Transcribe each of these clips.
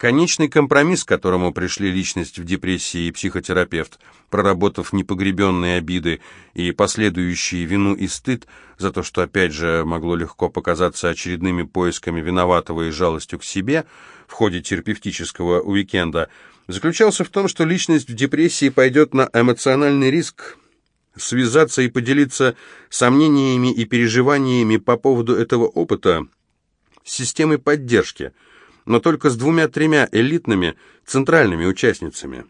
Конечный компромисс, к которому пришли личность в депрессии и психотерапевт, проработав непогребенные обиды и последующие вину и стыд за то, что, опять же, могло легко показаться очередными поисками виноватого и жалостью к себе в ходе терапевтического уикенда, заключался в том, что личность в депрессии пойдет на эмоциональный риск связаться и поделиться сомнениями и переживаниями по поводу этого опыта системой поддержки – но только с двумя-тремя элитными центральными участницами,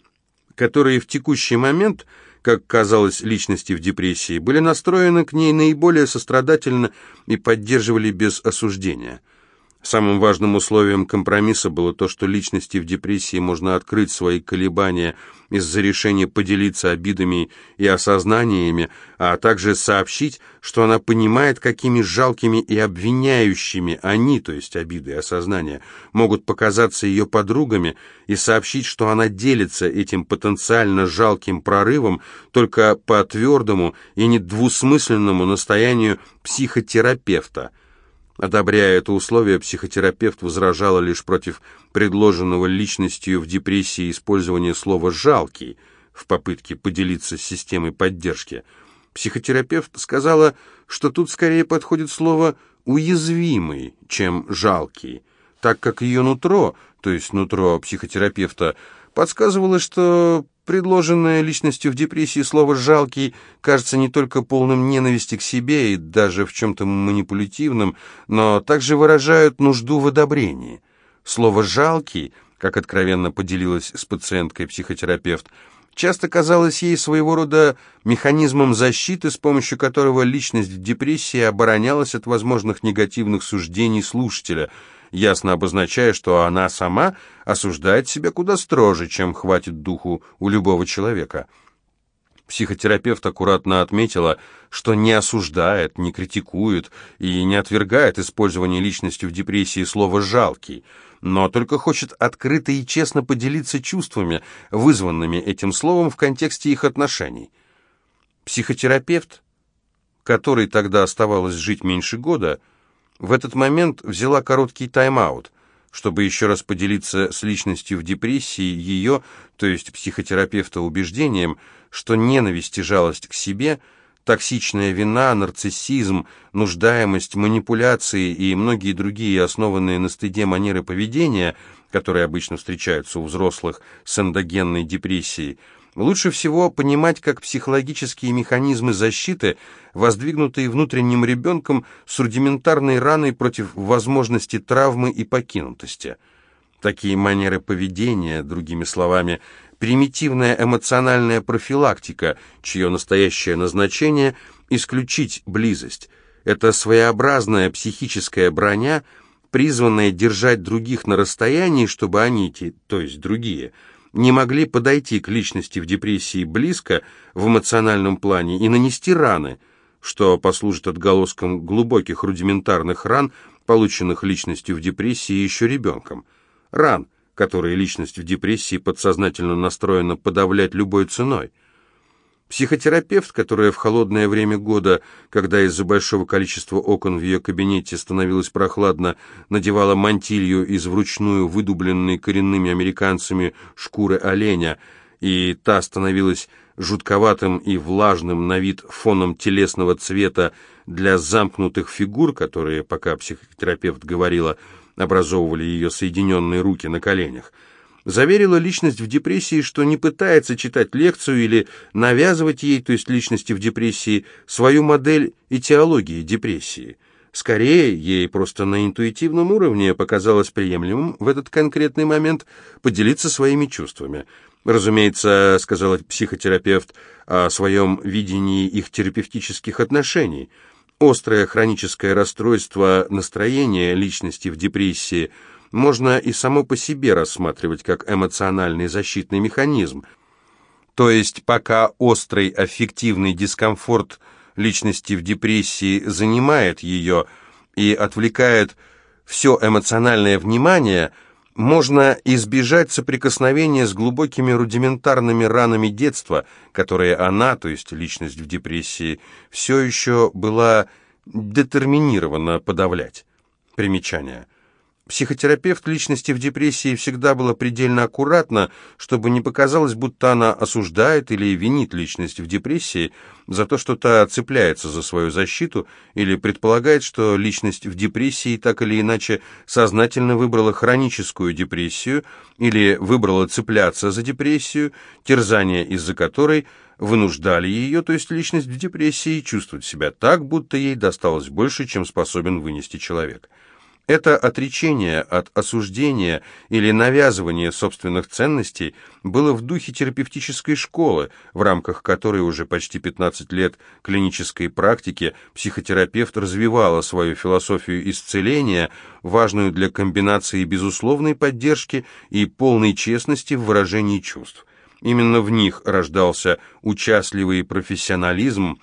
которые в текущий момент, как казалось личности в депрессии, были настроены к ней наиболее сострадательно и поддерживали без осуждения – Самым важным условием компромисса было то, что личности в депрессии можно открыть свои колебания из-за решения поделиться обидами и осознаниями, а также сообщить, что она понимает, какими жалкими и обвиняющими они, то есть обиды и осознания, могут показаться ее подругами, и сообщить, что она делится этим потенциально жалким прорывом только по твердому и недвусмысленному настоянию психотерапевта – Одобряя это условие, психотерапевт возражала лишь против предложенного личностью в депрессии использования слова «жалкий» в попытке поделиться с системой поддержки. Психотерапевт сказала, что тут скорее подходит слово «уязвимый», чем «жалкий», так как ее нутро, то есть нутро психотерапевта, подсказывало, что Предложенное личностью в депрессии слово «жалкий» кажется не только полным ненависти к себе и даже в чем-то манипулятивным, но также выражают нужду в одобрении. Слово «жалкий», как откровенно поделилась с пациенткой психотерапевт, часто казалось ей своего рода механизмом защиты, с помощью которого личность в депрессии оборонялась от возможных негативных суждений слушателя – ясно обозначая, что она сама осуждает себя куда строже, чем хватит духу у любого человека. Психотерапевт аккуратно отметила, что не осуждает, не критикует и не отвергает использование личностью в депрессии слова «жалкий», но только хочет открыто и честно поделиться чувствами, вызванными этим словом в контексте их отношений. Психотерапевт, которой тогда оставалось жить меньше года, в этот момент взяла короткий тайм-аут, чтобы еще раз поделиться с личностью в депрессии ее, то есть психотерапевта, убеждением, что ненависть и жалость к себе, токсичная вина, нарциссизм, нуждаемость, манипуляции и многие другие основанные на стыде манеры поведения, которые обычно встречаются у взрослых с эндогенной депрессией, Лучше всего понимать, как психологические механизмы защиты, воздвигнутые внутренним ребенком с рудиментарной раной против возможности травмы и покинутости. Такие манеры поведения, другими словами, примитивная эмоциональная профилактика, чье настоящее назначение – исключить близость. Это своеобразная психическая броня, призванная держать других на расстоянии, чтобы они, то есть другие – не могли подойти к личности в депрессии близко в эмоциональном плане и нанести раны, что послужит отголоском глубоких рудиментарных ран, полученных личностью в депрессии еще ребенком. Ран, которые личность в депрессии подсознательно настроена подавлять любой ценой. Психотерапевт, которая в холодное время года, когда из-за большого количества окон в ее кабинете становилось прохладно, надевала мантилью из вручную выдубленной коренными американцами шкуры оленя, и та становилась жутковатым и влажным на вид фоном телесного цвета для замкнутых фигур, которые, пока психотерапевт говорила, образовывали ее соединенные руки на коленях – заверила личность в депрессии, что не пытается читать лекцию или навязывать ей, то есть личности в депрессии, свою модель этиологии депрессии. Скорее, ей просто на интуитивном уровне показалось приемлемым в этот конкретный момент поделиться своими чувствами. Разумеется, сказала психотерапевт о своем видении их терапевтических отношений. Острое хроническое расстройство настроения личности в депрессии – можно и само по себе рассматривать как эмоциональный защитный механизм. То есть пока острый аффективный дискомфорт личности в депрессии занимает ее и отвлекает все эмоциональное внимание, можно избежать соприкосновения с глубокими рудиментарными ранами детства, которые она, то есть личность в депрессии, все еще была детерминирована подавлять. Примечание. Психотерапевт личности в депрессии всегда была предельно аккуратна, чтобы не показалось, будто она осуждает или винит личность в депрессии за то, что та цепляется за свою защиту или предполагает, что личность в депрессии так или иначе сознательно выбрала хроническую депрессию или выбрала цепляться за депрессию, терзание из-за которой вынуждали ее, то есть личность в депрессии, чувствовать себя так, будто ей досталось больше, чем способен вынести человек. Это отречение от осуждения или навязывания собственных ценностей было в духе терапевтической школы, в рамках которой уже почти 15 лет клинической практики психотерапевт развивала свою философию исцеления, важную для комбинации безусловной поддержки и полной честности в выражении чувств. Именно в них рождался участливый профессионализм,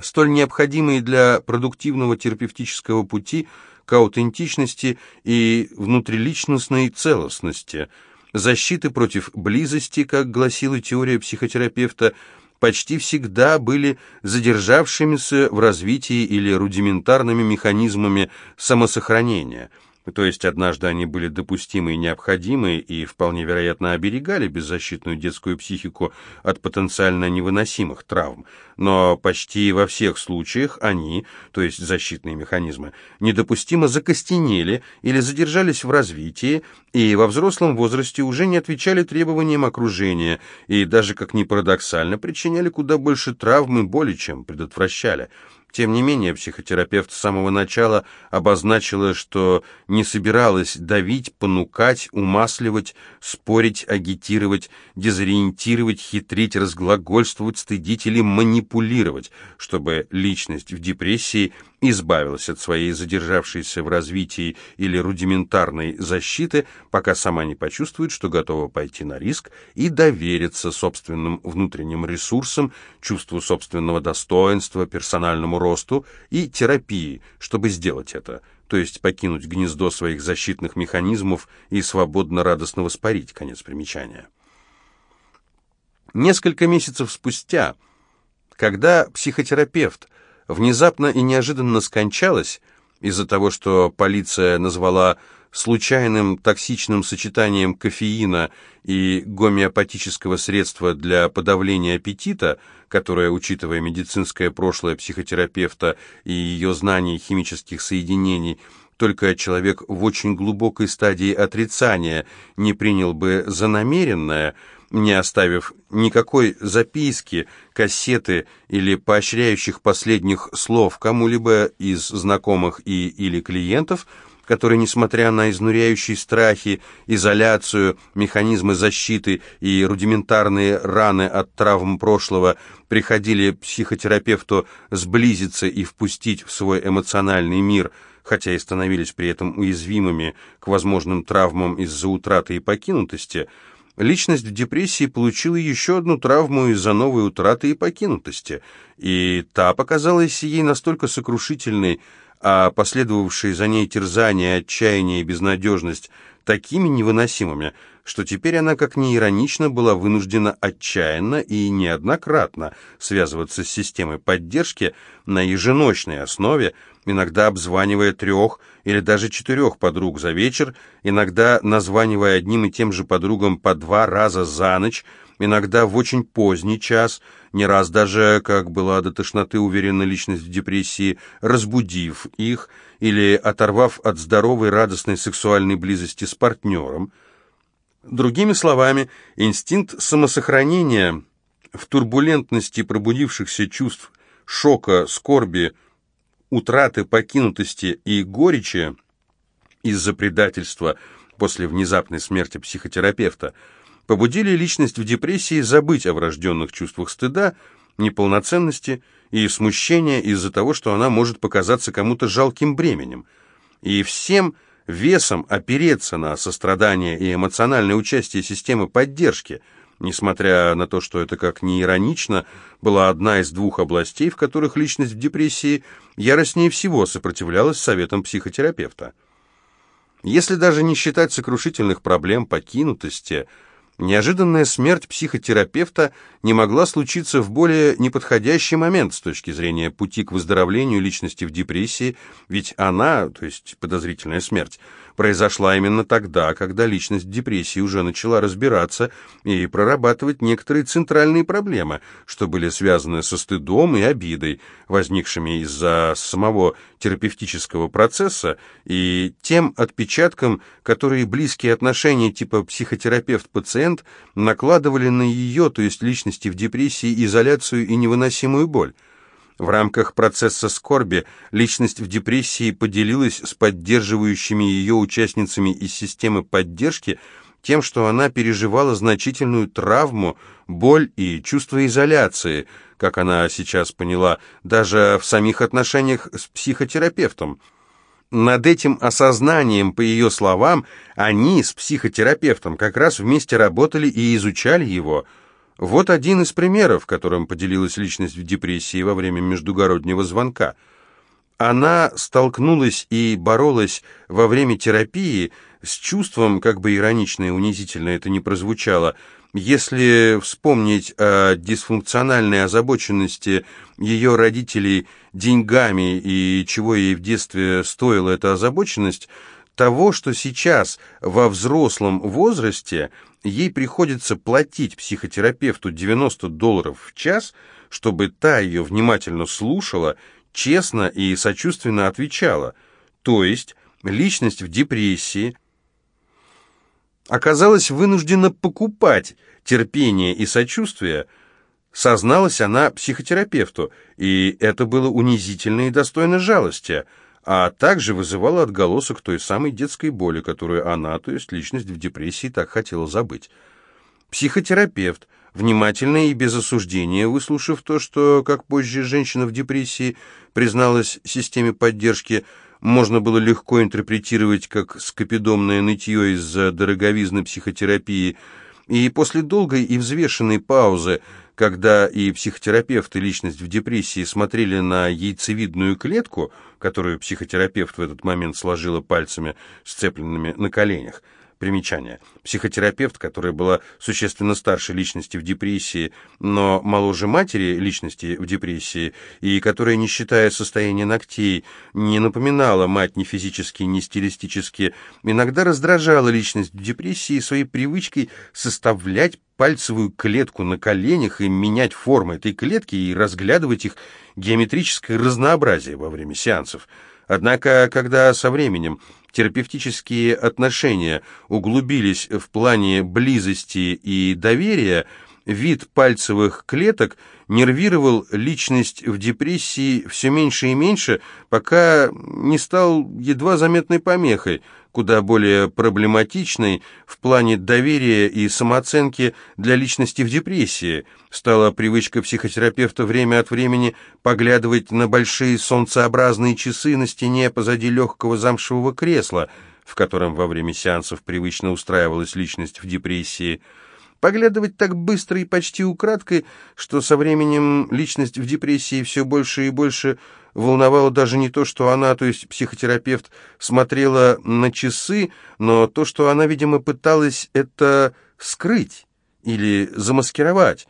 столь необходимый для продуктивного терапевтического пути – к аутентичности и внутриличностной целостности, защиты против близости, как гласила теория психотерапевта, почти всегда были задержавшимися в развитии или рудиментарными механизмами самосохранения – то есть однажды они были допустимы и необходимы и вполне вероятно оберегали беззащитную детскую психику от потенциально невыносимых травм, но почти во всех случаях они, то есть защитные механизмы, недопустимо закостенели или задержались в развитии и во взрослом возрасте уже не отвечали требованиям окружения и даже, как ни парадоксально, причиняли куда больше травм и боли, чем предотвращали – тем не менее, психотерапевт с самого начала обозначила, что не собиралась давить, понукать, умасливать, спорить, агитировать, дезориентировать, хитрить, разглагольствовать, стыдить или манипулировать, чтобы личность в депрессии избавилась от своей задержавшейся в развитии или рудиментарной защиты, пока сама не почувствует, что готова пойти на риск и довериться собственным внутренним ресурсам, чувству собственного достоинства, персональному росту и терапии, чтобы сделать это, то есть покинуть гнездо своих защитных механизмов и свободно радостно воспарить, конец примечания. Несколько месяцев спустя, когда психотерапевт внезапно и неожиданно скончалась из-за того, что полиция назвала случайным токсичным сочетанием кофеина и гомеопатического средства для подавления аппетита, которое, учитывая медицинское прошлое психотерапевта и ее знание химических соединений, только человек в очень глубокой стадии отрицания не принял бы за намеренное – не оставив никакой записки, кассеты или поощряющих последних слов кому-либо из знакомых и или клиентов, которые, несмотря на изнуряющие страхи, изоляцию, механизмы защиты и рудиментарные раны от травм прошлого, приходили психотерапевту сблизиться и впустить в свой эмоциональный мир, хотя и становились при этом уязвимыми к возможным травмам из-за утраты и покинутости – Личность в депрессии получила еще одну травму из-за новой утраты и покинутости, и та показалась ей настолько сокрушительной, а последовавшие за ней терзания, отчаяние и безнадежность такими невыносимыми, что теперь она, как ни иронично, была вынуждена отчаянно и неоднократно связываться с системой поддержки на еженочной основе, иногда обзванивая трех или даже четырех подруг за вечер, иногда названивая одним и тем же подругам по два раза за ночь, иногда в очень поздний час, не раз даже, как была до тошноты уверена личность в депрессии, разбудив их или оторвав от здоровой радостной сексуальной близости с партнером. Другими словами, инстинкт самосохранения в турбулентности пробудившихся чувств, шока, скорби, утраты, покинутости и горечи из-за предательства после внезапной смерти психотерапевта побудили личность в депрессии забыть о врожденных чувствах стыда, неполноценности и смущения из-за того, что она может показаться кому-то жалким бременем. И всем весом опереться на сострадание и эмоциональное участие системы поддержки – Несмотря на то, что это как ни иронично, была одна из двух областей, в которых личность в депрессии яростнее всего сопротивлялась советам психотерапевта. Если даже не считать сокрушительных проблем покинутости, неожиданная смерть психотерапевта не могла случиться в более неподходящий момент с точки зрения пути к выздоровлению личности в депрессии, ведь она, то есть подозрительная смерть, произошла именно тогда, когда личность депрессии уже начала разбираться и прорабатывать некоторые центральные проблемы, что были связаны со стыдом и обидой, возникшими из-за самого терапевтического процесса и тем отпечатком, которые близкие отношения типа психотерапевт-пациент накладывали на ее, то есть личности в депрессии, изоляцию и невыносимую боль. В рамках процесса скорби личность в депрессии поделилась с поддерживающими ее участницами из системы поддержки тем, что она переживала значительную травму, боль и чувство изоляции, как она сейчас поняла, даже в самих отношениях с психотерапевтом. Над этим осознанием, по ее словам, они с психотерапевтом как раз вместе работали и изучали его – вот один из примеров, которым поделилась личность в депрессии во время междугороднего звонка. Она столкнулась и боролась во время терапии с чувством, как бы иронично и унизительно это ни прозвучало, если вспомнить о дисфункциональной озабоченности ее родителей деньгами и чего ей в детстве стоила эта озабоченность, того, что сейчас во взрослом возрасте – ей приходится платить психотерапевту 90 долларов в час, чтобы та ее внимательно слушала, честно и сочувственно отвечала. То есть личность в депрессии оказалась вынуждена покупать терпение и сочувствие, созналась она психотерапевту, и это было унизительно и достойно жалости – а также вызывала отголосок той самой детской боли, которую она, то есть личность в депрессии, так хотела забыть. Психотерапевт, внимательно и без осуждения, выслушав то, что, как позже женщина в депрессии призналась системе поддержки, можно было легко интерпретировать как скопидомное нытье из-за дороговизны психотерапии, и после долгой и взвешенной паузы когда и психотерапевт, и личность в депрессии смотрели на яйцевидную клетку, которую психотерапевт в этот момент сложила пальцами, сцепленными на коленях, Примечание. Психотерапевт, которая была существенно старше личности в депрессии, но моложе матери личности в депрессии, и которая, не считая состояния ногтей, не напоминала мать ни физически, ни стилистически, иногда раздражала личность в депрессии своей привычкой составлять пальцевую клетку на коленях и менять формы этой клетки и разглядывать их геометрическое разнообразие во время сеансов. Однако, когда со временем терапевтические отношения углубились в плане близости и доверия, вид пальцевых клеток нервировал личность в депрессии все меньше и меньше, пока не стал едва заметной помехой, куда более проблематичной в плане доверия и самооценки для личности в депрессии. Стала привычка психотерапевта время от времени поглядывать на большие солнцеобразные часы на стене позади легкого замшевого кресла, в котором во время сеансов привычно устраивалась личность в депрессии – Поглядывать так быстро и почти украдкой, что со временем личность в депрессии все больше и больше волновало даже не то, что она, то есть психотерапевт, смотрела на часы, но то, что она, видимо, пыталась это скрыть или замаскировать.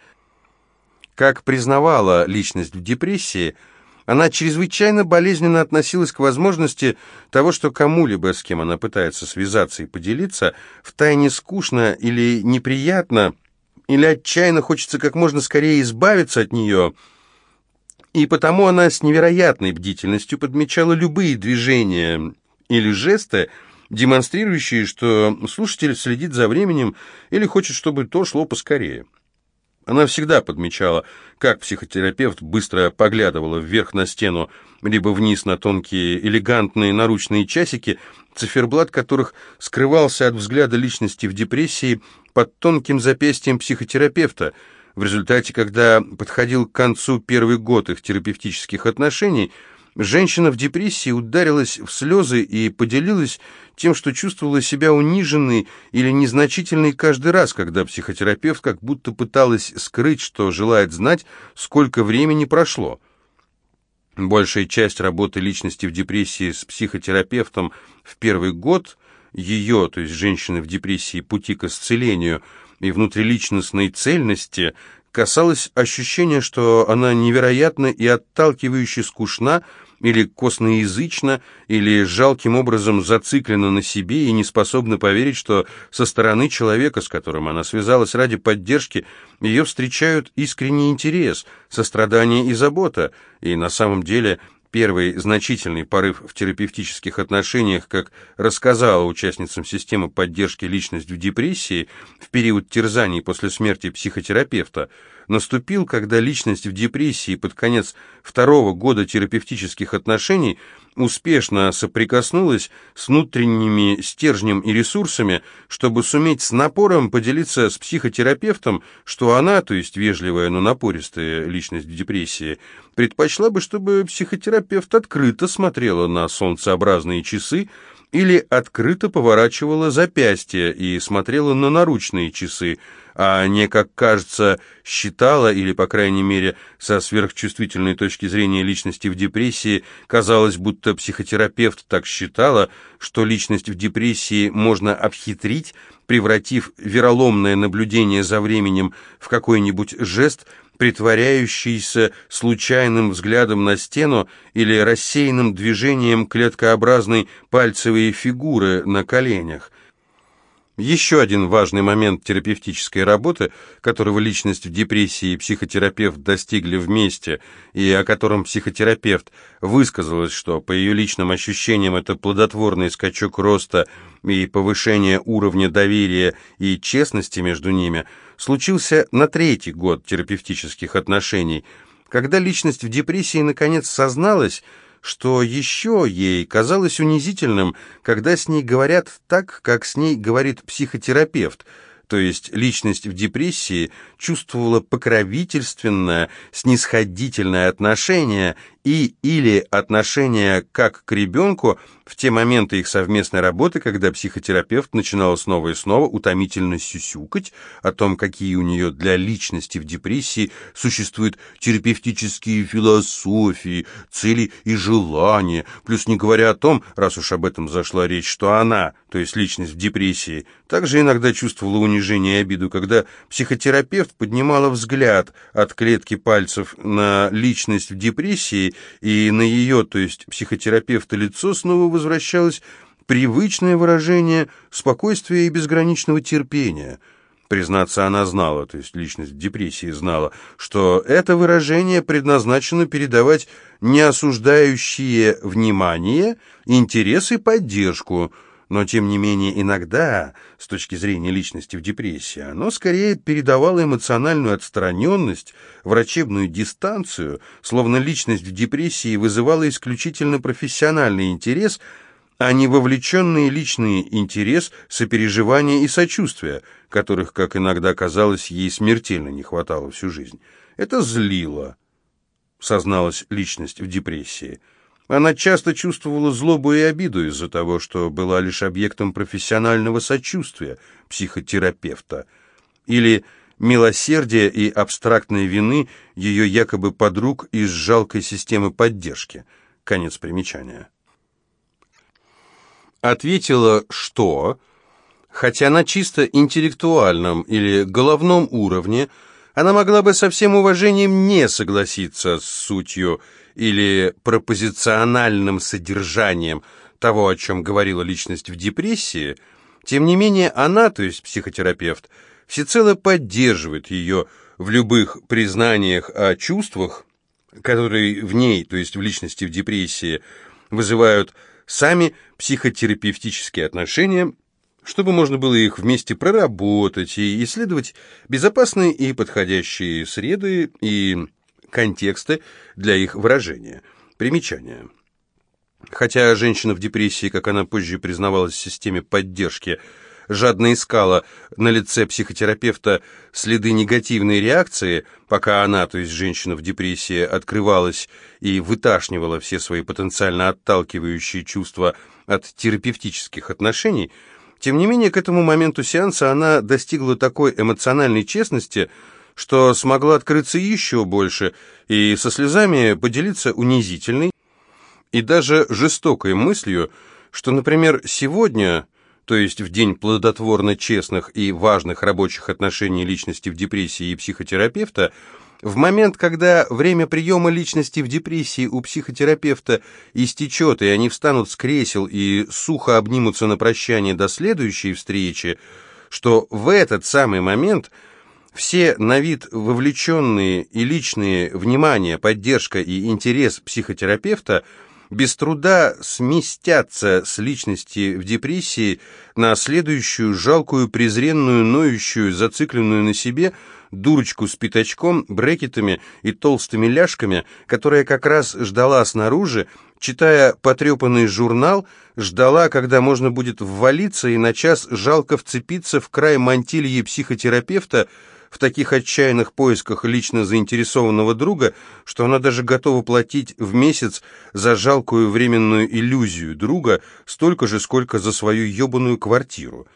Как признавала личность в депрессии – она чрезвычайно болезненно относилась к возможности того, что кому-либо, с кем она пытается связаться и поделиться, втайне скучно или неприятно, или отчаянно хочется как можно скорее избавиться от нее. И потому она с невероятной бдительностью подмечала любые движения или жесты, демонстрирующие, что слушатель следит за временем или хочет, чтобы то шло поскорее. Она всегда подмечала, как психотерапевт быстро поглядывала вверх на стену, либо вниз на тонкие элегантные наручные часики, циферблат которых скрывался от взгляда личности в депрессии под тонким запястьем психотерапевта. В результате, когда подходил к концу первый год их терапевтических отношений, женщина в депрессии ударилась в слезы и поделилась тем, что чувствовала себя униженной или незначительной каждый раз, когда психотерапевт как будто пыталась скрыть, что желает знать, сколько времени прошло. Большая часть работы личности в депрессии с психотерапевтом в первый год ее, то есть женщины в депрессии, пути к исцелению и внутриличностной цельности касалась ощущения, что она невероятно и отталкивающе скучна, или косноязычна, или жалким образом зациклена на себе и не способна поверить, что со стороны человека, с которым она связалась ради поддержки, ее встречают искренний интерес, сострадание и забота, и на самом деле Первый значительный порыв в терапевтических отношениях, как рассказала участницам системы поддержки личность в депрессии в период терзаний после смерти психотерапевта, наступил, когда личность в депрессии под конец второго года терапевтических отношений успешно соприкоснулась с внутренними стержнем и ресурсами, чтобы суметь с напором поделиться с психотерапевтом, что она, то есть вежливая, но напористая личность в депрессии, предпочла бы, чтобы психотерапевт открыто смотрела на солнцеобразные часы, или открыто поворачивала запястье и смотрела на наручные часы, а не, как кажется, считала, или, по крайней мере, со сверхчувствительной точки зрения личности в депрессии, казалось, будто психотерапевт так считала, что личность в депрессии можно обхитрить, превратив вероломное наблюдение за временем в какой-нибудь жест – притворяющийся случайным взглядом на стену или рассеянным движением клеткообразной пальцевой фигуры на коленях. Еще один важный момент терапевтической работы, которого личность в депрессии и психотерапевт достигли вместе, и о котором психотерапевт высказалась, что по ее личным ощущениям это плодотворный скачок роста и повышение уровня доверия и честности между ними, случился на третий год терапевтических отношений, когда личность в депрессии наконец созналась, что еще ей казалось унизительным, когда с ней говорят так, как с ней говорит психотерапевт, то есть личность в депрессии чувствовала покровительственное, снисходительное отношение и или отношение как к ребенку в те моменты их совместной работы, когда психотерапевт начинала снова и снова утомительно сюсюкать о том, какие у нее для личности в депрессии существуют терапевтические философии, цели и желания, плюс не говоря о том, раз уж об этом зашла речь, что она, то есть личность в депрессии, также иногда чувствовала унижение и обиду, когда психотерапевт поднимала взгляд от клетки пальцев на личность в депрессии и на ее, то есть психотерапевта, лицо снова возвращалось привычное выражение спокойствия и безграничного терпения. Признаться, она знала, то есть личность депрессии знала, что это выражение предназначено передавать неосуждающие внимание, интерес и поддержку – но, тем не менее, иногда, с точки зрения личности в депрессии, оно скорее передавало эмоциональную отстраненность, врачебную дистанцию, словно личность в депрессии вызывала исключительно профессиональный интерес, а не вовлеченный личный интерес, сопереживание и сочувствие, которых, как иногда казалось, ей смертельно не хватало всю жизнь. Это злило, созналась личность в депрессии. Она часто чувствовала злобу и обиду из-за того, что была лишь объектом профессионального сочувствия психотерапевта, или милосердия и абстрактной вины ее якобы подруг из жалкой системы поддержки. Конец примечания. Ответила, что, хотя на чисто интеллектуальном или головном уровне, она могла бы со всем уважением не согласиться с сутью или пропозициональным содержанием того, о чем говорила личность в депрессии, тем не менее она, то есть психотерапевт, всецело поддерживает ее в любых признаниях о чувствах, которые в ней, то есть в личности в депрессии, вызывают сами психотерапевтические отношения, чтобы можно было их вместе проработать и исследовать безопасные и подходящие среды и контексты для их выражения. Примечание. Хотя женщина в депрессии, как она позже признавалась в системе поддержки, жадно искала на лице психотерапевта следы негативной реакции, пока она, то есть женщина в депрессии, открывалась и выташнивала все свои потенциально отталкивающие чувства от терапевтических отношений, тем не менее, к этому моменту сеанса она достигла такой эмоциональной честности, что смогла открыться еще больше и со слезами поделиться унизительной и даже жестокой мыслью, что, например, сегодня, то есть в день плодотворно честных и важных рабочих отношений личности в депрессии и психотерапевта, В момент, когда время приема личности в депрессии у психотерапевта истечет, и они встанут с кресел и сухо обнимутся на прощание до следующей встречи, что в этот самый момент все на вид вовлеченные и личные внимание, поддержка и интерес психотерапевта без труда сместятся с личности в депрессии на следующую жалкую, презренную, ноющую, зацикленную на себе – дурочку с пятачком, брекетами и толстыми ляжками, которая как раз ждала снаружи, читая потрепанный журнал, ждала, когда можно будет ввалиться и на час жалко вцепиться в край мантильи психотерапевта в таких отчаянных поисках лично заинтересованного друга, что она даже готова платить в месяц за жалкую временную иллюзию друга столько же, сколько за свою ебаную квартиру.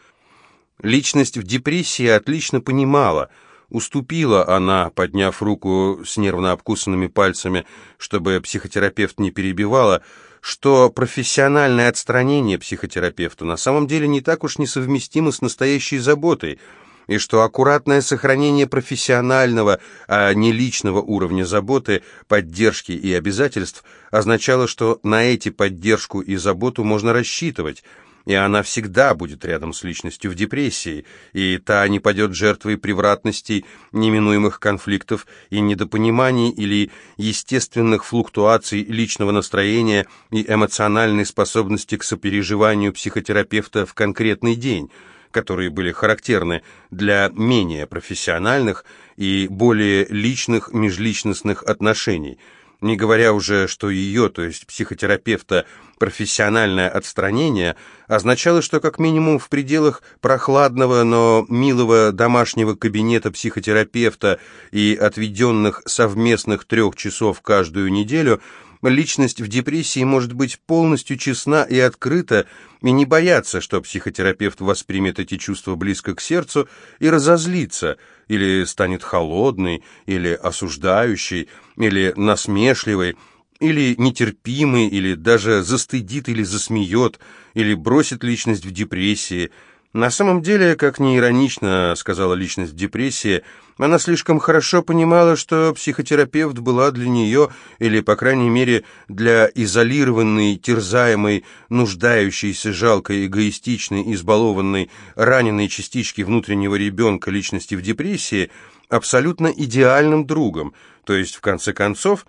Личность в депрессии отлично понимала – Уступила она, подняв руку с нервно обкусанными пальцами, чтобы психотерапевт не перебивала, что профессиональное отстранение психотерапевта на самом деле не так уж несовместимо с настоящей заботой, и что аккуратное сохранение профессионального, а не личного уровня заботы, поддержки и обязательств означало, что на эти поддержку и заботу можно рассчитывать – и она всегда будет рядом с личностью в депрессии, и та не падет жертвой превратностей, неминуемых конфликтов и недопониманий или естественных флуктуаций личного настроения и эмоциональной способности к сопереживанию психотерапевта в конкретный день, которые были характерны для менее профессиональных и более личных межличностных отношений – не говоря уже, что ее, то есть психотерапевта, профессиональное отстранение означало, что как минимум в пределах прохладного, но милого домашнего кабинета психотерапевта и отведенных совместных трех часов каждую неделю личность в депрессии может быть полностью честна и открыта, и не бояться, что психотерапевт воспримет эти чувства близко к сердцу и разозлится, или станет холодной, или осуждающей, или насмешливой, или нетерпимой, или даже застыдит или засмеет, или бросит личность в депрессии – на самом деле, как ни иронично сказала личность депрессии, она слишком хорошо понимала, что психотерапевт была для нее, или, по крайней мере, для изолированной, терзаемой, нуждающейся, жалкой, эгоистичной, избалованной, раненой частички внутреннего ребенка личности в депрессии, абсолютно идеальным другом. То есть, в конце концов,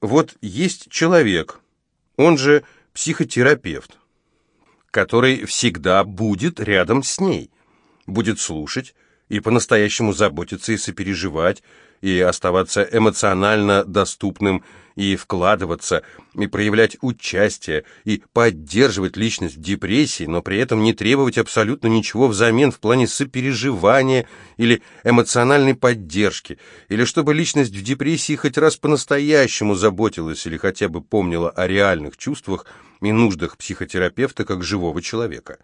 вот есть человек, он же психотерапевт который всегда будет рядом с ней, будет слушать и по-настоящему заботиться и сопереживать, и оставаться эмоционально доступным, и вкладываться, и проявлять участие, и поддерживать личность в депрессии, но при этом не требовать абсолютно ничего взамен в плане сопереживания или эмоциональной поддержки, или чтобы личность в депрессии хоть раз по-настоящему заботилась или хотя бы помнила о реальных чувствах, и нуждах психотерапевта как живого человека.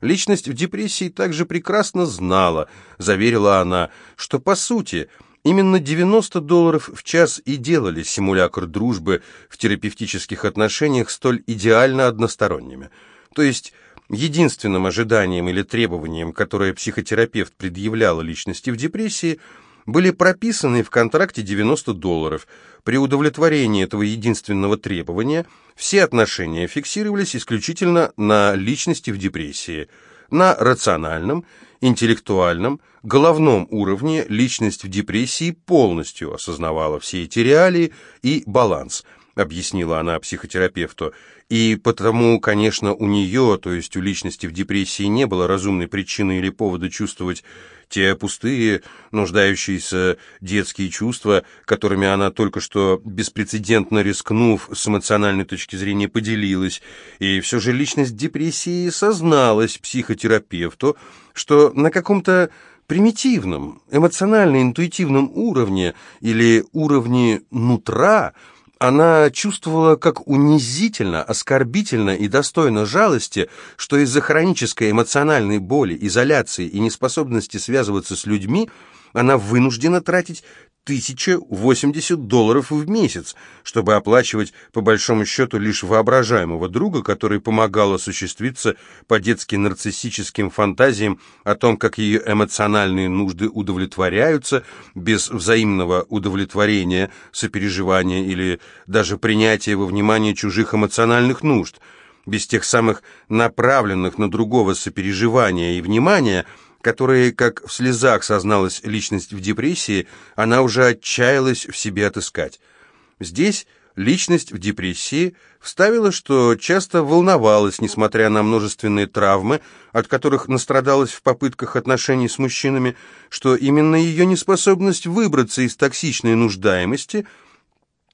Личность в депрессии также прекрасно знала, заверила она, что по сути именно 90 долларов в час и делали симулятор дружбы в терапевтических отношениях столь идеально односторонними. То есть единственным ожиданием или требованием, которое психотерапевт предъявляла личности в депрессии – были прописаны в контракте 90 долларов. При удовлетворении этого единственного требования все отношения фиксировались исключительно на личности в депрессии. На рациональном, интеллектуальном, головном уровне личность в депрессии полностью осознавала все эти реалии и баланс – объяснила она психотерапевту, и потому, конечно, у нее, то есть у личности в депрессии, не было разумной причины или повода чувствовать те пустые, нуждающиеся детские чувства, которыми она только что беспрецедентно рискнув с эмоциональной точки зрения поделилась, и все же личность депрессии созналась психотерапевту, что на каком-то примитивном, эмоционально-интуитивном уровне или уровне нутра – она чувствовала, как унизительно, оскорбительно и достойно жалости, что из-за хронической эмоциональной боли, изоляции и неспособности связываться с людьми она вынуждена тратить 1080 долларов в месяц, чтобы оплачивать, по большому счету, лишь воображаемого друга, который помогал осуществиться по-детски нарциссическим фантазиям о том, как ее эмоциональные нужды удовлетворяются без взаимного удовлетворения, сопереживания или даже принятия во внимание чужих эмоциональных нужд, без тех самых направленных на другого сопереживания и внимания – которые, как в слезах созналась личность в депрессии, она уже отчаялась в себе отыскать. Здесь личность в депрессии вставила, что часто волновалась, несмотря на множественные травмы, от которых настрадалась в попытках отношений с мужчинами, что именно ее неспособность выбраться из токсичной нуждаемости –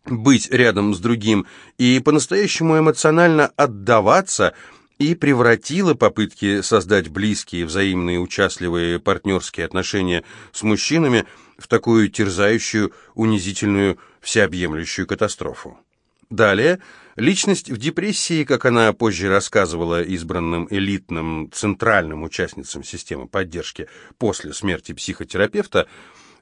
быть рядом с другим и по-настоящему эмоционально отдаваться – и превратила попытки создать близкие, взаимные, участливые партнерские отношения с мужчинами в такую терзающую, унизительную, всеобъемлющую катастрофу. Далее, личность в депрессии, как она позже рассказывала избранным элитным центральным участницам системы поддержки после смерти психотерапевта,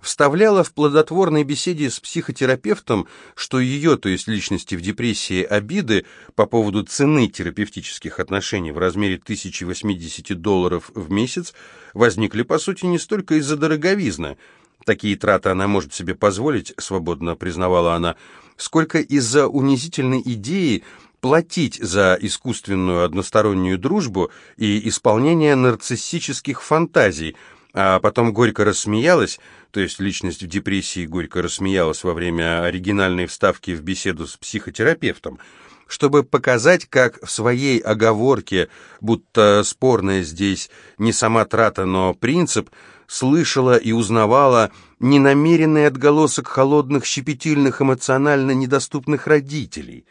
вставляла в плодотворной беседе с психотерапевтом, что ее, то есть личности в депрессии, обиды по поводу цены терапевтических отношений в размере 1080 долларов в месяц возникли, по сути, не столько из-за дороговизны, такие траты она может себе позволить, свободно признавала она, сколько из-за унизительной идеи платить за искусственную одностороннюю дружбу и исполнение нарциссических фантазий – а потом горько рассмеялась, то есть личность в депрессии горько рассмеялась во время оригинальной вставки в беседу с психотерапевтом, чтобы показать, как в своей оговорке, будто спорная здесь не сама трата, но принцип, слышала и узнавала ненамеренный отголосок холодных, щепетильных, эмоционально недоступных родителей.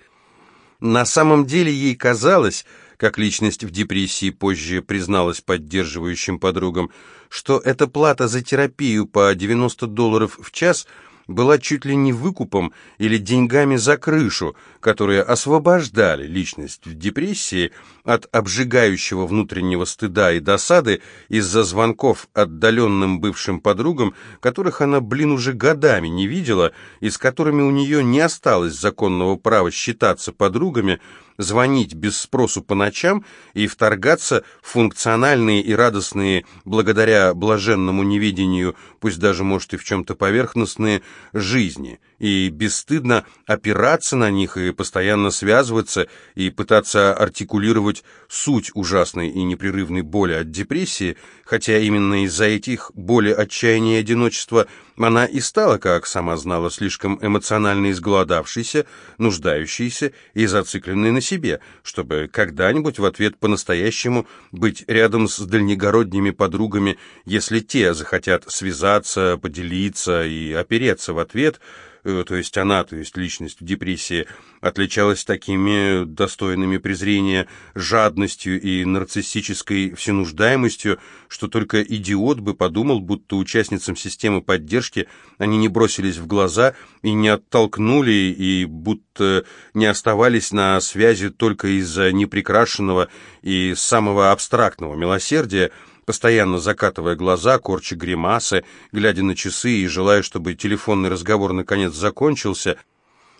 На самом деле ей казалось, как личность в депрессии позже призналась поддерживающим подругам, что эта плата за терапию по 90 долларов в час – была чуть ли не выкупом или деньгами за крышу, которые освобождали личность в депрессии от обжигающего внутреннего стыда и досады из-за звонков отдаленным бывшим подругам, которых она, блин, уже годами не видела и с которыми у нее не осталось законного права считаться подругами, звонить без спросу по ночам и вторгаться в функциональные и радостные, благодаря блаженному неведению, пусть даже, может, и в чем-то поверхностные, жизни, и бесстыдно опираться на них и постоянно связываться и пытаться артикулировать суть ужасной и непрерывной боли от депрессии, хотя именно из-за этих боли, отчаяния и одиночества она и стала, как сама знала, слишком эмоционально изголодавшейся, нуждающейся и зацикленной на себе, чтобы когда-нибудь в ответ по-настоящему быть рядом с дальнегородними подругами, если те захотят связаться, поделиться и опереться в ответ – Э, то есть она, то есть личность в депрессии, отличалась такими достойными презрения жадностью и нарциссической всенуждаемостью, что только идиот бы подумал, будто участницам системы поддержки они не бросились в глаза и не оттолкнули, и будто не оставались на связи только из-за неприкрашенного и самого абстрактного милосердия, постоянно закатывая глаза, корча гримасы, глядя на часы и желая, чтобы телефонный разговор наконец закончился,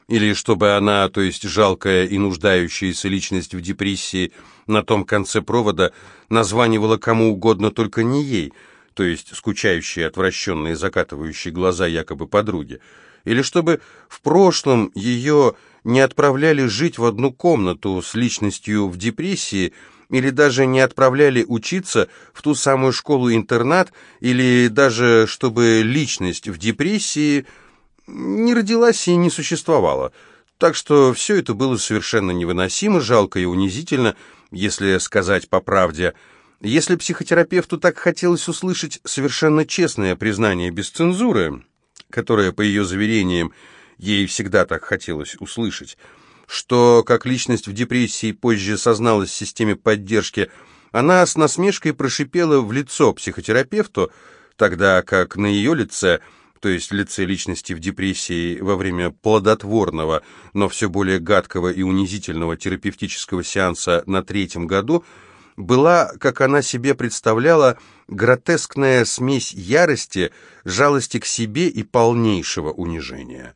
или чтобы она, то есть жалкая и нуждающаяся личность в депрессии, на том конце провода названивала кому угодно, только не ей, то есть скучающие, отвращенные, закатывающие глаза якобы подруги, или чтобы в прошлом ее не отправляли жить в одну комнату с личностью в депрессии, или даже не отправляли учиться в ту самую школу-интернат, или даже чтобы личность в депрессии не родилась и не существовала. Так что все это было совершенно невыносимо, жалко и унизительно, если сказать по правде. Если психотерапевту так хотелось услышать совершенно честное признание без цензуры, которое, по ее заверениям, ей всегда так хотелось услышать, что, как личность в депрессии позже созналась в системе поддержки, она с насмешкой прошипела в лицо психотерапевту, тогда как на ее лице, то есть лице личности в депрессии во время плодотворного, но все более гадкого и унизительного терапевтического сеанса на третьем году, была, как она себе представляла, гротескная смесь ярости, жалости к себе и полнейшего унижения.